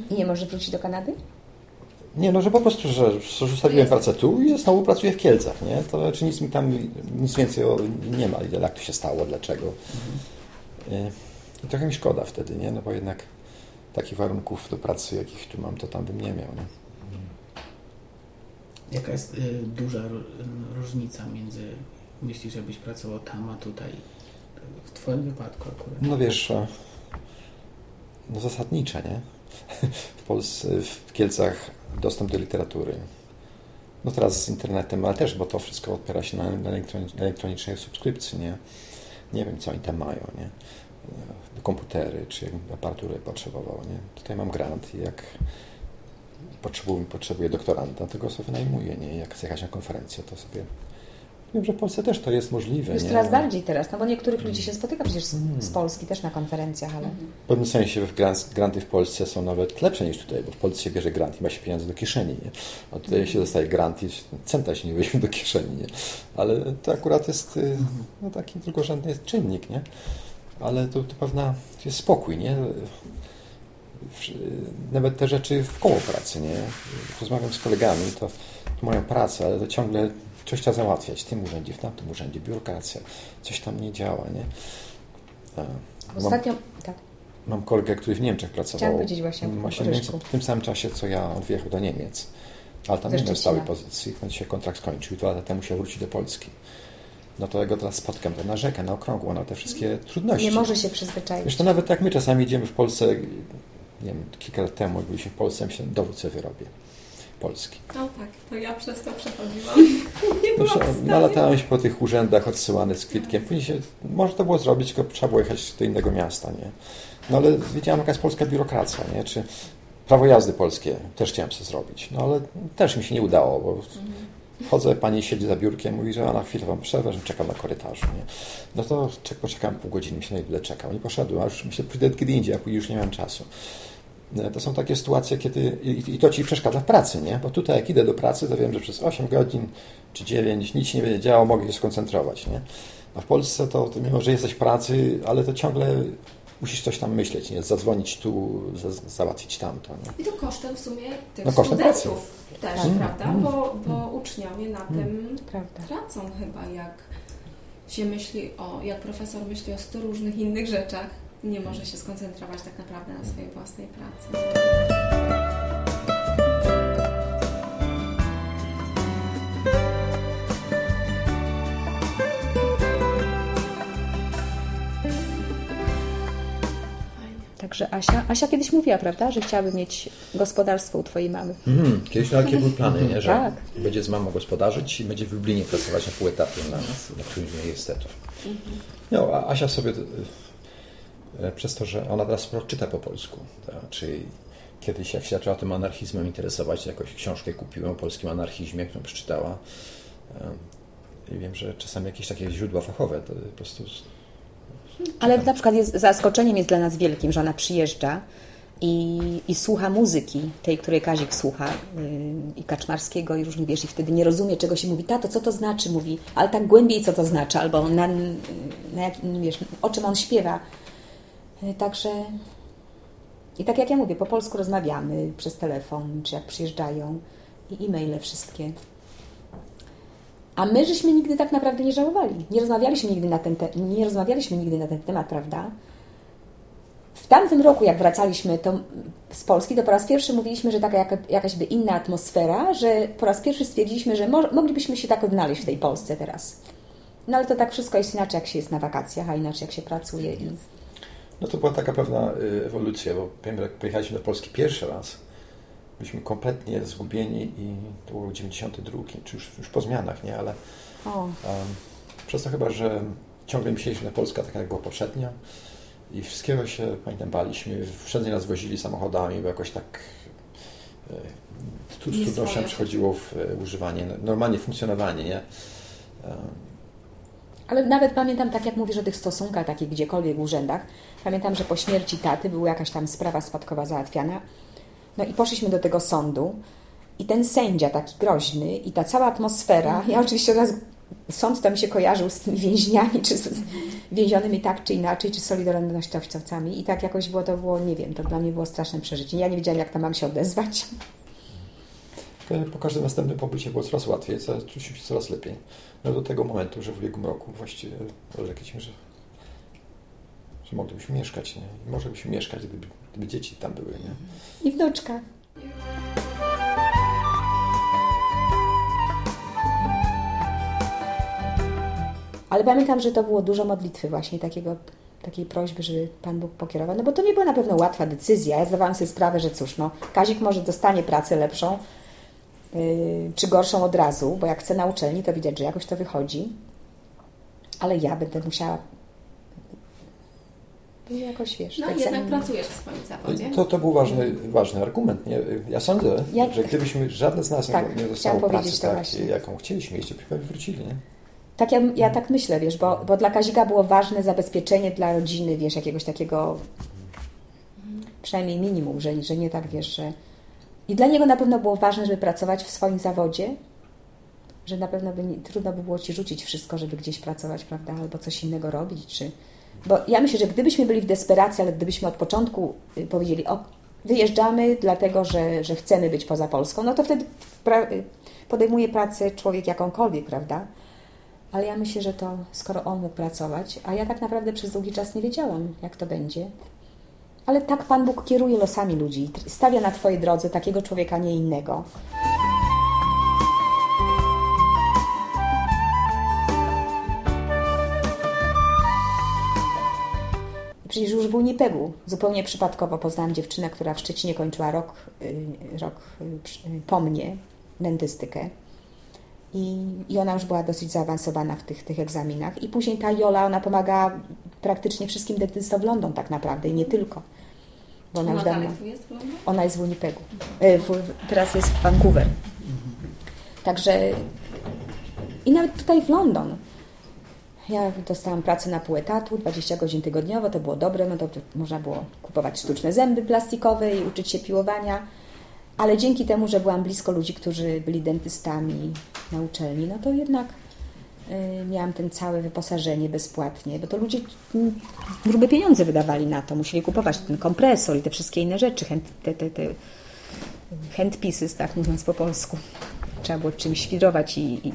I nie może wrócić do Kanady? Nie, no, że po prostu, że, że zostawiłem pracę tu i znowu pracuję w Kielcach, nie? To znaczy nic mi tam, nic więcej o, nie ma, jak to się stało, dlaczego. Y, I trochę mi szkoda wtedy, nie? No bo jednak takich warunków do pracy, jakich tu mam, to tam bym nie miał, nie? Jaka jest y, duża różnica między. Myślisz, żebyś pracował tam, a tutaj? W Twoim wypadku akurat. No wiesz, e, no zasadnicze, nie? W Polsce, w Kielcach dostęp do literatury. No teraz z internetem, ale też, bo to wszystko opiera się na, na elektroni- na elektronicznej subskrypcji, nie? Nie wiem, co oni tam mają, nie? E, Komputery, czy jakbym aparatury potrzebował, nie? Tutaj mam grant i jak potrzebuję, potrzebuję doktoranta, to go sobie wynajmuję, nie? Jak chcę jechać na konferencję, to sobie... Wiem, że w Polsce też to jest możliwe, Już nie? coraz bardziej teraz, no bo niektórych ludzi się spotyka przecież z, z Polski też na konferencjach, ale... W pewnym sensie grant, granty w Polsce są nawet lepsze niż tutaj, bo w Polsce się bierze grant i ma się pieniądze do kieszeni, nie? a tutaj się dostaje grant i centa się nie weźmie do kieszeni. Nie? Ale to akurat jest y, no, taki drugorzędny jest czynnik, nie? ale to, to pewna jest spokój. Nie? W- Nawet te rzeczy w koło pracy. Nie? Rozmawiam z kolegami, to mają pracę, ale to ciągle coś trzeba załatwiać w tym urzędzie, w tamtym urzędzie, biurokracja, coś tam nie działa, nie? E, Mam, Ostatnio, tak, mam kolegę, który w Niemczech pracował. Chciałam powiedzieć właśnie właśnie w, tym samym czasie, co ja, on wyjechał do Niemiec. Ale tam nie miał stałej pozycji, więc się kontrakt skończył i dwa lata temu musiał wrócić do Polski. No to ja go teraz spotkam, to narzeka na okrągło, na te wszystkie trudności. nie może się przyzwyczaić. Wiesz, to nawet jak my czasami idziemy w Polsce, nie wiem, kilka lat temu, jak byliśmy w Polsce, ja myślę, dowód sobie wyrobię. Polski. No tak, to ja przez to przechodziłam. Nie byłam nalatałem się po tych urzędach odsyłany z kwitkiem. Później się, może to było zrobić, tylko trzeba było jechać do innego miasta, nie? No ale wiedziałem, jaka jest polska biurokracja, nie? Czy prawo jazdy polskie też chciałem sobie zrobić. No ale też mi się nie udało, bo chodzę, pani siedzi za biurkiem, mówi, że na chwilę wam przerwę, że czekam na korytarzu, nie? No to czek, poczekałem pół godziny, myślę, na ile czekał. Nie poszedłem, a już myślę, przyjdę kiedy indziej, a później już nie miałem czasu. E, To są takie sytuacje, kiedy i, to ci przeszkadza w pracy, nie? Bo tutaj jak idę do pracy, to wiem, że przez 8 godzin czy 9 nic nie będzie działo, mogę się skoncentrować, nie? A w Polsce to, to mimo, że jesteś w pracy, ale to ciągle musisz coś tam myśleć, nie? Zadzwonić tu, za, załatwić tamto, nie? I to kosztem w sumie tych No, kosztem studentów też, Mm. prawda? Bo, bo uczniowie na tym Prawda. tracą chyba, jak się myśli o, jak profesor myśli o 100 różnych innych rzeczach, nie może się skoncentrować tak naprawdę na swojej własnej pracy. Także Asia, Asia kiedyś mówiła, prawda, że chciałaby mieć gospodarstwo u twojej mamy. Mhm. Kiedyś takie były plany, nie? że Tak. będzie z mamą gospodarzyć i będzie w Lublinie pracować na pół etatu na, na którymś z uniwersytetów. No, a Asia sobie przez to, że ona teraz czyta po polsku, tak? czyli kiedyś jak się zaczęła tym anarchizmem interesować, jakąś książkę kupiłem o polskim anarchizmie, którą przeczytała. E, I wiem, że czasami jakieś takie źródła fachowe to po prostu Ale na przykład jest, zaskoczeniem jest dla nas wielkim, że ona przyjeżdża i, i słucha muzyki, tej, której Kazik słucha, yy, i Kaczmarskiego, i różnych, wiesz, i wtedy nie rozumie, czego się mówi. Tato, co to znaczy? Mówi, ale tak głębiej, co to znaczy, albo na, na wiesz, o czym on śpiewa. Yy, Także... I tak jak ja mówię, po polsku rozmawiamy przez telefon, czy jak przyjeżdżają, i e-maile wszystkie. A my żeśmy nigdy tak naprawdę nie żałowali. Nie rozmawialiśmy nigdy na ten, te- nie rozmawialiśmy nigdy na ten temat, prawda? W tamtym roku, jak wracaliśmy to, z Polski, to po raz pierwszy mówiliśmy, że taka jaka, jakaś by inna atmosfera, że po raz pierwszy stwierdziliśmy, że mo, moglibyśmy się tak odnaleźć w tej Polsce teraz. No ale to tak wszystko jest inaczej, jak się jest na wakacjach, a inaczej, jak się pracuje. I... No to była taka pewna y, ewolucja, bo pamiętam, jak pojechaliśmy do Polski pierwszy raz, byliśmy kompletnie zgubieni i to był 92, czy już, już po zmianach, nie? Ale um, przez to chyba, że ciągle myśleliśmy na Polskę tak, jak było poprzednio i wszystkiego się, pamiętam, baliśmy. Wszędzie nas wozili samochodami, bo jakoś tak z Nie trudnością przychodziło w y, używanie, normalnie funkcjonowanie, nie? Ale nawet pamiętam, tak jak mówisz o tych stosunkach, takich gdziekolwiek w urzędach, pamiętam, że po śmierci taty była jakaś tam sprawa spadkowa załatwiana. No i poszliśmy do tego sądu i ten sędzia taki groźny i ta cała atmosfera, ja oczywiście raz sąd to mi się kojarzył z tymi więźniami, czy z więzionymi tak czy inaczej, czy solidarnościowcami i tak jakoś było, to było, nie wiem, to dla mnie było straszne przeżycie. Ja nie wiedziałam, jak tam mam się odezwać. Po każdym następnym pobycie było coraz łatwiej, czuliśmy się coraz lepiej. No do tego momentu, że w ubiegłym roku właściwie zalegaliśmy, że, że moglibyśmy mieszkać. Nie? Może byśmy mieszkać, gdyby, gdyby dzieci tam były. Nie? I wnuczka. Ale pamiętam, że to było dużo modlitwy właśnie, takiego, takiej prośby, żeby Pan Bóg pokierował. No bo to nie była na pewno łatwa decyzja. Ja zdawałam sobie sprawę, że cóż, no, Kazik może dostanie pracę lepszą, czy gorszą od razu, bo jak chce na uczelni, to widać, że jakoś to wychodzi. Ale ja będę musiała no, jakoś, wiesz... No te jednak pracujesz w swoim zawodzie. To, to był ważny, ważny argument. Nie? Ja sądzę, Jak- że gdybyśmy żadne z nas Tak, nie dostało pracy właśnie. jaką chcieliśmy mieć, to pewnie wrócili. Nie? Tak, ja, ja tak myślę, wiesz, bo, bo dla Kazika było ważne zabezpieczenie dla rodziny, wiesz, jakiegoś takiego przynajmniej minimum, że, że nie tak, wiesz, że... I dla niego na pewno było ważne, żeby pracować w swoim zawodzie, że na pewno by nie, trudno by było Ci rzucić wszystko, żeby gdzieś pracować, prawda, albo coś innego robić, czy... Bo ja myślę, że gdybyśmy byli w desperacji, ale gdybyśmy od początku y, powiedzieli, o, wyjeżdżamy dlatego, że, że chcemy być poza Polską, no to wtedy y, podejmuje pracę człowiek jakąkolwiek, prawda? Ale ja myślę, że to skoro on mógł pracować, a ja tak naprawdę przez długi czas nie wiedziałam, jak to będzie. Ale tak Pan Bóg kieruje losami ludzi, stawia na Twojej drodze takiego człowieka, nie innego. Przecież już w Unipegu zupełnie przypadkowo poznałam dziewczynę, która w Szczecinie kończyła rok, y, rok y, po mnie dentystykę. I, I ona już była dosyć zaawansowana w tych, tych egzaminach. I później ta Jola, ona pomaga praktycznie wszystkim dentystom w London tak naprawdę i nie tylko. Bo ona, ona już dawno, jest? Ona jest w Winnipegu. E, teraz jest w Vancouver. Także i nawet tutaj w London. Ja dostałam pracę na pół etatu, 20 godzin tygodniowo, to było dobre, no to można było kupować sztuczne zęby plastikowe i uczyć się piłowania, ale dzięki temu, że byłam blisko ludzi, którzy byli dentystami na uczelni, no to jednak y, miałam ten całe wyposażenie bezpłatnie, bo to ludzie grube pieniądze wydawali na to, musieli kupować ten kompresor i te wszystkie inne rzeczy, te, te, te tak mówiąc po polsku. Trzeba było czymś świdrować i, i, i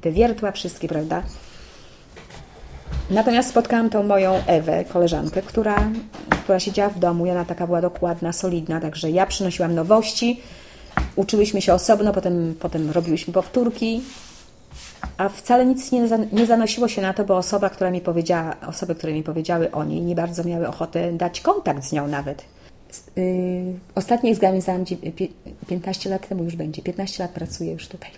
te wiertła wszystkie, prawda? Natomiast spotkałam tą moją Ewę, koleżankę, która, która siedziała w domu i ona taka była dokładna, solidna, także ja przynosiłam nowości, uczyłyśmy się osobno, potem, potem robiłyśmy powtórki, a wcale nic nie, nie zanosiło się na to, bo osoba, która mi powiedziała, osoby, które mi powiedziały o niej, nie bardzo miały ochotę dać kontakt z nią nawet. Yy, ostatni egzamin zdałam 15 lat temu już będzie. 15 lat pracuję już tutaj.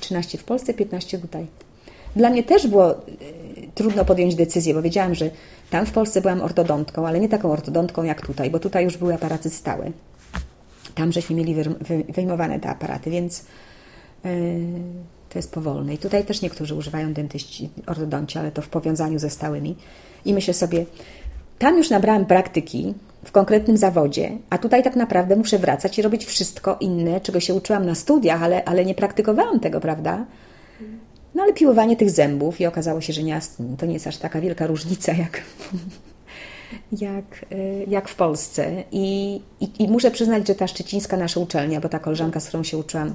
13 w Polsce, 15 tutaj. Dla mnie też było y, trudno podjąć decyzję, bo wiedziałam, że tam w Polsce byłam ortodontką, ale nie taką ortodontką jak tutaj, bo tutaj już były aparaty stałe. Tam żeśmy mieli wyjmowane te aparaty, więc yy, to jest powolne. I tutaj też niektórzy używają dentyści, ortodonci, ale to w powiązaniu ze stałymi. I myślę sobie, tam już nabrałam praktyki w konkretnym zawodzie, a tutaj tak naprawdę muszę wracać i robić wszystko inne, czego się uczyłam na studiach, ale, ale nie praktykowałam tego, prawda? No ale piłowanie tych zębów i okazało się, że nie, to nie jest aż taka wielka różnica jak, jak, y, jak w Polsce. I, i, I, muszę przyznać, że ta szczecińska nasza uczelnia, bo ta koleżanka, z którą się uczyłam,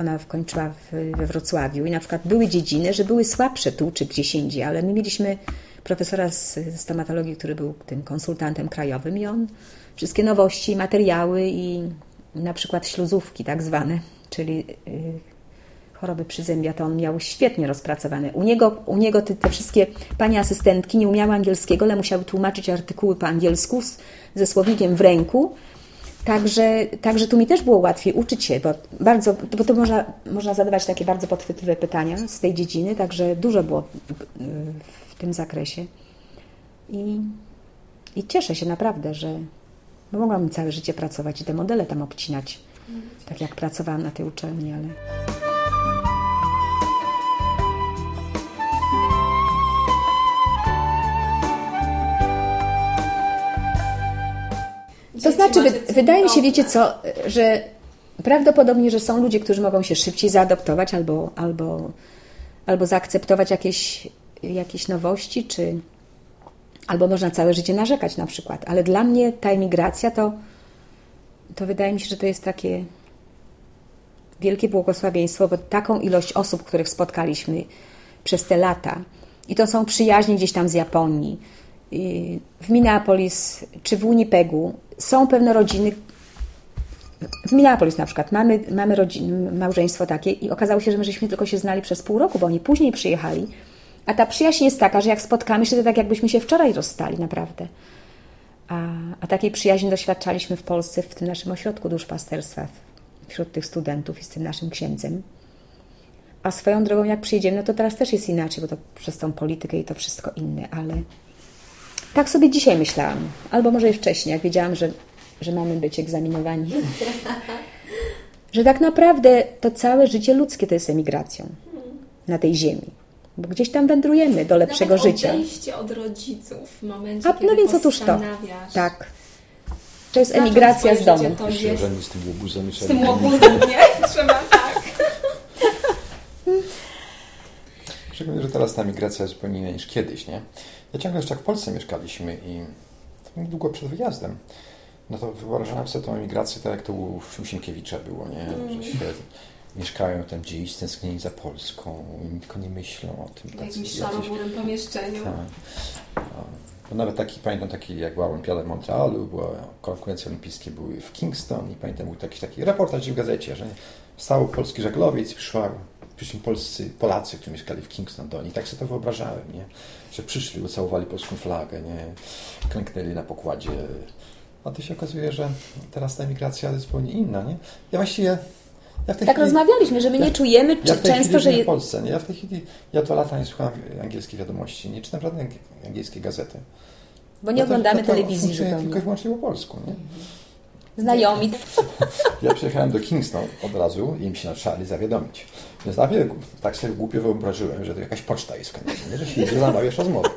ona kończyła w, we Wrocławiu i na przykład były dziedziny, że były słabsze tu czy gdzieś indziej, ale my mieliśmy profesora z stomatologii, który był tym konsultantem krajowym i on wszystkie nowości, materiały i na przykład śluzówki tak zwane, czyli y, choroby przyzębia, to on miał świetnie rozpracowane. U niego, u niego te, te wszystkie panie asystentki nie umiały angielskiego, ale musiały tłumaczyć artykuły po angielsku z, ze słownikiem w ręku. Także, także tu mi też było łatwiej uczyć się, bo, bardzo, bo to można, można zadawać takie bardzo podchwytliwe pytania z tej dziedziny, także dużo było w tym zakresie. I, i cieszę się naprawdę, że mogłam całe życie pracować i te modele tam obcinać, tak jak pracowałam na tej uczelni, ale... To znaczy, wydaje mi się, wiecie co, że prawdopodobnie, że są ludzie, którzy mogą się szybciej zaadoptować albo, albo, albo zaakceptować jakieś, jakieś nowości, czy albo można całe życie narzekać na przykład. Ale dla mnie ta emigracja to, to wydaje mi się, że to jest takie wielkie błogosławieństwo, bo taką ilość osób, których spotkaliśmy przez te lata, i to są przyjaźnie gdzieś tam z Japonii, w Minneapolis czy w Winnipegu są pewne rodziny. W Minneapolis na przykład mamy, mamy rodzin, małżeństwo takie i okazało się, że my żeśmy tylko się znali przez pół roku, bo oni później przyjechali. A ta przyjaźń jest taka, że jak spotkamy się, to tak jakbyśmy się wczoraj rozstali, naprawdę. A, a takiej przyjaźni doświadczaliśmy w Polsce, w tym naszym ośrodku duszpasterstwa, wśród tych studentów i z tym naszym księdzem. A swoją drogą, jak przyjedziemy, no to teraz też jest inaczej, bo to przez tą politykę i to wszystko inne, ale tak sobie dzisiaj myślałam, albo może i wcześniej, jak wiedziałam, że, że mamy być egzaminowani. że tak naprawdę to całe życie ludzkie to jest emigracją na tej ziemi. Bo gdzieś tam wędrujemy do lepszego Nawet życia. odejście od rodziców w momencie, A, kiedy no więc otóż to. Tak. To jest emigracja z domu. życie, to jest z tym łobuzem. z tym łobuzem, nie? Trzeba tak. Szczególnie, że teraz ta migracja jest zupełnie inna niż kiedyś, nie? Ja ciągle jeszcze jak w Polsce mieszkaliśmy i długo przed wyjazdem, no to wyobrażałem sobie tą emigrację tak jak to u Sienkiewicza było, nie? Że się mieszkają tam gdzieś, tęsknieni za Polską i tylko nie myślą o tym. W jakimś szaroburym pomieszczeniu. tak. Bo nawet taki, pamiętam taki, jak była Olimpiada w Montrealu, była konkurencje olimpijskie były w Kingston i pamiętam był taki, taki reportaż w gazecie, że stał polski żaglowiec i przyszła, przyszli polscy, Polacy, którzy mieszkali w Kingston do nich. Tak sobie to wyobrażałem, nie? że przyszli, ucałowali polską flagę, nie? klęknęli na pokładzie. A to się okazuje, że teraz ta emigracja jest zupełnie inna. Nie? Ja właściwie ja Tak chwili, rozmawialiśmy, że my nie Ja- czujemy ja czy, tej często, że... w Polsce. Nie? Ja w tej chwili, ja dwa lata nie słucham angielskiej wiadomości, nie czytam żadnej ang- angielskiej gazety. Bo nie Ja oglądamy to- to telewizji funkcjonuje tylko i wyłącznie po polsku. Nie? Znajomi. Ja przyjechałem do Kingston od razu i im się trzeba zawiadomić. Więc najpierw tak sobie głupio wyobrażyłem, że to jakaś poczta jest w Kanadzie, nie? że się idzie zamawiasz rozmowę.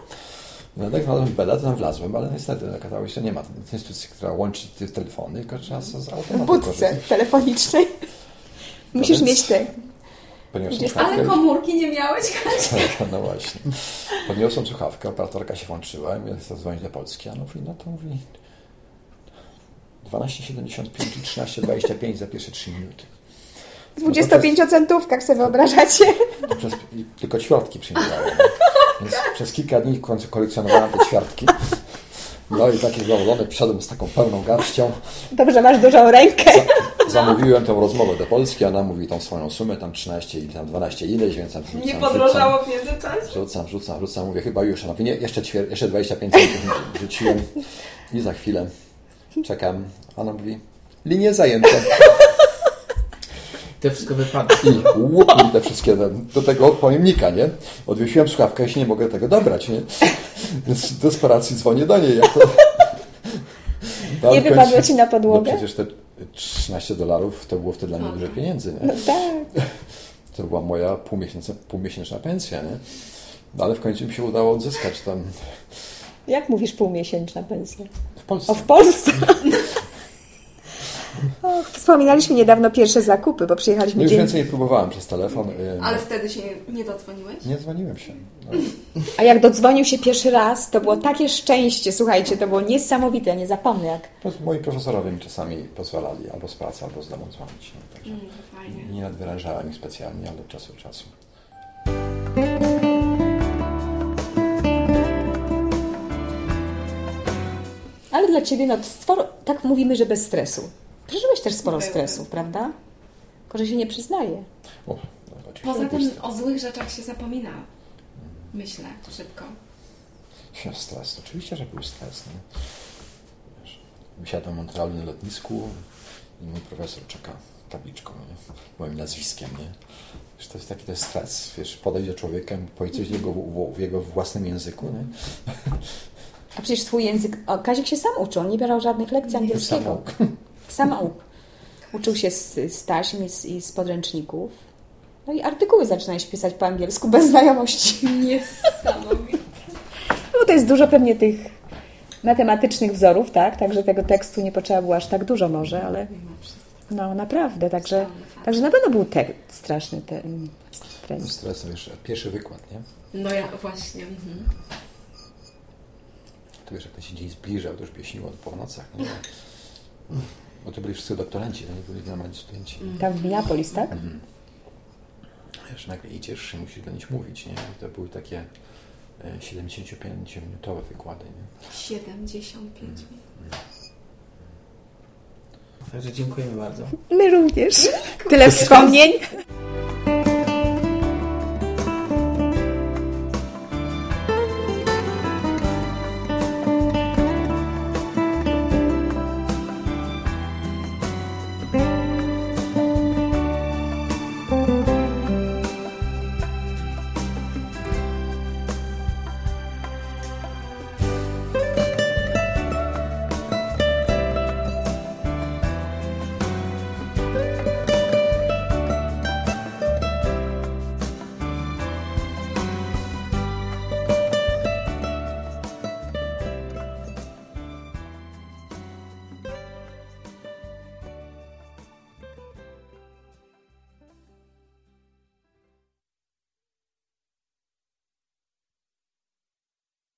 No tak znalazłem beda, to tam wlazłem, ale niestety okazało się, że nie ma instytucji, która łączy te telefony, tylko trzeba z z W automatu budce korzystać. telefonicznej. Musisz więc- mieć te... Podniosłem Gdzieś- słuchawkę. Ale komórki nie miałeś, Kasia? Tak, no właśnie. Podniosłem słuchawkę, operatorka się włączyła i ja zadzwonić do Polski. A no mówi, no to mówi 12,75 i 13,25 za pierwsze 3 minuty. W 25-centówkach sobie wyobrażacie. Przez, tylko ćwiartki przyjmowałem. Więc przez kilka dni w końcu kolekcjonowałem te ćwiartki. No i takie zadowolony przyszedłem z taką pełną garścią. Dobrze, masz dużą rękę. Zamówiłem tę rozmowę do Polski, ona mówi tą swoją sumę, tam 13 i tam 12 ileś, więc tam rzucam, Nie podrożało w międzyczasie? Rzucam, rzucam, rzucam, mówię chyba już. Ona mówi, nie, jeszcze, ćwier- jeszcze 25 centów rzuciłem i za chwilę czekam. Ona mówi, linie zajęte. To wszystko wypada. I łupnij te wszystkie do, tego pojemnika, nie? Odwiesiłem słuchawkę i się nie mogę tego dobrać, nie? Więc w desperacji dzwonię do niej, jak to... No, Nie wypadło końcu- ci na No podłogę? przecież te 13 dolarów to było wtedy dla mnie dużo pieniędzy, nie? No tak. To była moja półmiesięczna, półmiesięczna pensja, nie? No ale w końcu mi się udało odzyskać tam Jak mówisz półmiesięczna pensja? W Polsce. O, w Polsce. O, wspominaliśmy niedawno pierwsze zakupy, bo przyjechaliśmy No już dzień... więcej nie próbowałem przez telefon. ym, Ale wtedy się nie, dodzwoniłeś? Nie dzwoniłem się. No, A jak dodzwonił się pierwszy raz, to było takie szczęście, słuchajcie, to było niesamowite, nie zapomnę jak. no, moi profesorowie mi czasami pozwalali albo z pracy, albo z domu dzwonić. No, także Mm, nie nadwyrężałem ich specjalnie, ale od czasu do czasu. Dla Ciebie, no sporo, tak mówimy, że bez stresu. Przeżyłeś też sporo Byłem. stresów, prawda? Tylko, że się nie przyznaje. O, no, Poza tym o złych rzeczach się zapomina. Myślę, szybko. Stres, oczywiście, że był stres. Nie? Wiesz, Wysiadłem w Montrealu na lotnisku i mój profesor czeka tabliczką, nie? moim nazwiskiem. Nie? Wiesz, to jest taki to jest stres. Wiesz, podejść do człowieka, powiedzieć coś w jego, w, w jego własnym języku. Nie? A przecież Twój język... O, Kazik się sam uczył, nie brał żadnych lekcji angielskiego. Samouk. Samouk. Uczył się z, z taśm i z, i z podręczników. No i artykuły zaczynałeś pisać po angielsku bez znajomości. Niesamowite. No to jest dużo pewnie tych matematycznych wzorów, tak? Także tego tekstu nie potrzeba było aż tak dużo może, ale no naprawdę, także, także na pewno był te, straszny ten stres. Stres, wiesz, pierwszy wykład, nie? No ja właśnie. Mhm. To wiesz, jak ten się dzień zbliżał, to już pieśniło po nocach, nie? Bo to byli wszyscy doktoranci, to nie byli normalni studenci. Tam w Minneapolis, tak? Wiesz, nagle idziesz i musisz do nich mówić, nie? I to były takie e, 75-minutowe wykłady, nie? 75 minut. Także dziękujemy bardzo. My również. Tyle wspomnień.